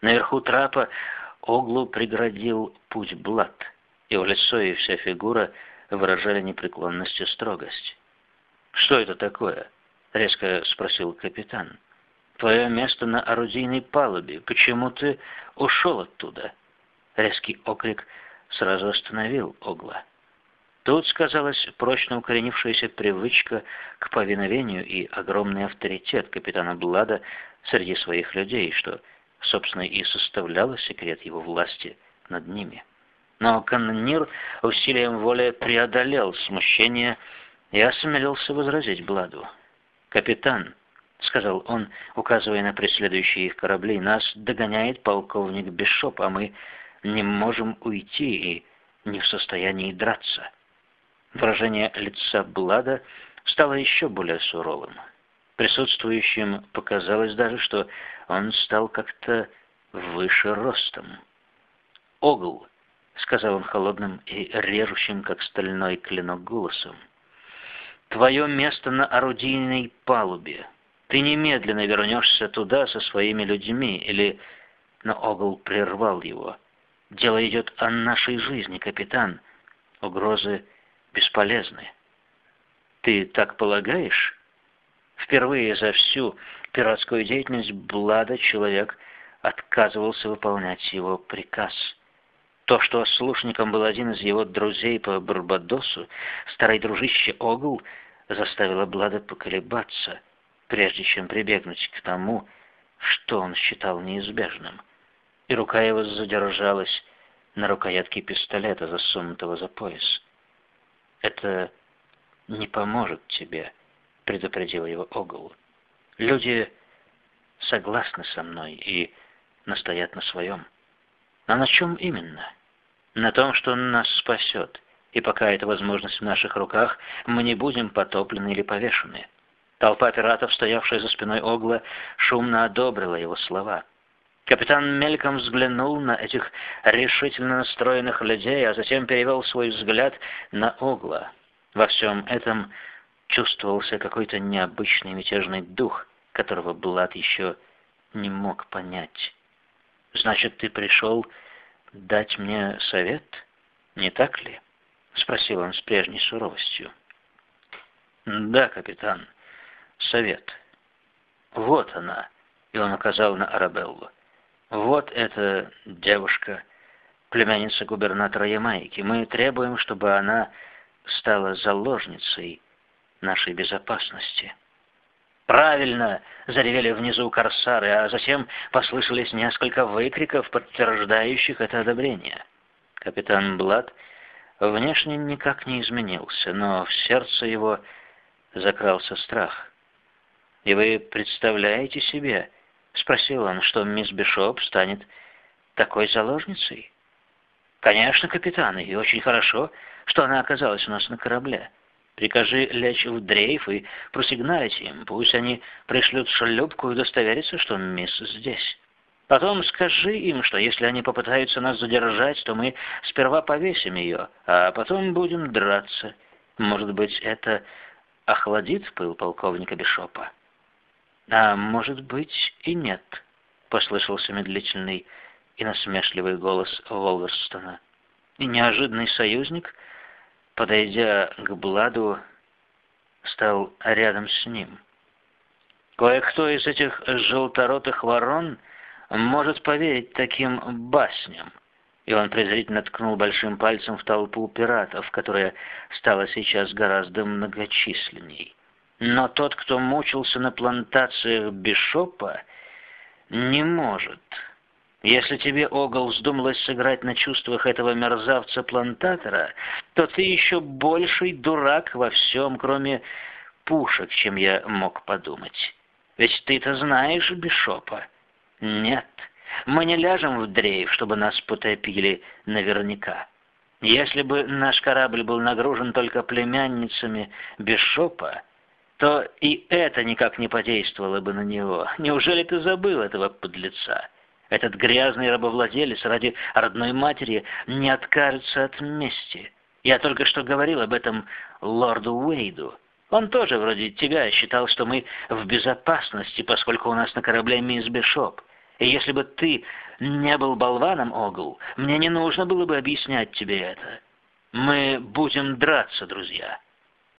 Наверху трапа Оглу преградил путь Блад. Его лицо и вся фигура выражали непреклонность и строгость. «Что это такое?» — резко спросил капитан. «Твое место на орудийной палубе. Почему ты ушел оттуда?» Резкий окрик сразу остановил Огла. Тут сказалась прочно укоренившаяся привычка к повиновению и огромный авторитет капитана Блада среди своих людей, что, собственно, и составляло секрет его власти над ними. Но канонир усилием воли преодолел смущение и осмелился возразить Бладу. «Капитан», — сказал он, указывая на преследующие их корабли, — «нас догоняет полковник Бишоп, а мы не можем уйти и не в состоянии драться». Выражение лица Блада стало еще более суровым. Присутствующим показалось даже, что он стал как-то выше ростом. «Огл», — сказал он холодным и режущим, как стальной клинок, голосом, — «твое место на орудийной палубе. Ты немедленно вернешься туда со своими людьми, или...» Но Огл прервал его. «Дело идет о нашей жизни, капитан. Угрозы бесполезны». «Ты так полагаешь?» Впервые за всю пиратскую деятельность Блада человек отказывался выполнять его приказ. То, что слушником был один из его друзей по Барбадосу, старый дружище Огл, заставило Блада поколебаться, прежде чем прибегнуть к тому, что он считал неизбежным. И рука его задержалась на рукоятке пистолета, засунутого за пояс. «Это не поможет тебе», — предупредил его Огл. «Люди согласны со мной и настоят на своем. А на чем именно? На том, что он нас спасет, и пока эта возможность в наших руках, мы не будем потоплены или повешены». Толпа пиратов, стоявшая за спиной Огла, шумно одобрила его слова. Капитан мельком взглянул на этих решительно настроенных людей, а затем перевел свой взгляд на Огла. Во всем этом чувствовался какой-то необычный мятежный дух, которого Блад еще не мог понять. «Значит, ты пришел дать мне совет, не так ли?» — спросил он с прежней суровостью. «Да, капитан, совет. Вот она», — и он указал на Арабеллу. «Вот эта девушка, племянница губернатора Ямайки. Мы требуем, чтобы она стала заложницей нашей безопасности». «Правильно!» — заревели внизу корсары, а затем послышались несколько выкриков, подтверждающих это одобрение. Капитан Блад внешне никак не изменился, но в сердце его закрался страх. «И вы представляете себе?» — спросил он, — что мисс Бишоп станет такой заложницей? «Конечно, капитан, и очень хорошо, что она оказалась у нас на корабле». Прикажи лечь в дрейф и просигналить им. Пусть они пришлют шлюпку и удостоверятся, что мисс здесь. Потом скажи им, что если они попытаются нас задержать, то мы сперва повесим ее, а потом будем драться. Может быть, это охладит пыл полковника Бишопа? А может быть и нет, послышался медлительный и насмешливый голос Волверстона. И неожиданный союзник — подойдя к Бладу, стал рядом с ним. Кое-кто из этих желторотых ворон может поверить таким басням. И он презрительно ткнул большим пальцем в толпу пиратов, которая стала сейчас гораздо многочисленней. Но тот, кто мучился на плантациях Бишопа, не может если тебе, Огл, вздумалось сыграть на чувствах этого мерзавца-плантатора, то ты еще больший дурак во всем, кроме пушек, чем я мог подумать. Ведь ты-то знаешь Бишопа. Нет, мы не ляжем в дрейф, чтобы нас потопили наверняка. Если бы наш корабль был нагружен только племянницами Бишопа, то и это никак не подействовало бы на него. Неужели ты забыл этого подлеца? Этот грязный рабовладелец ради родной матери не откажется от мести. Я только что говорил об этом лорду Уэйду. Он тоже, вроде тебя, считал, что мы в безопасности, поскольку у нас на корабле мисс Бишоп. И если бы ты не был болваном, Огл, мне не нужно было бы объяснять тебе это. Мы будем драться, друзья.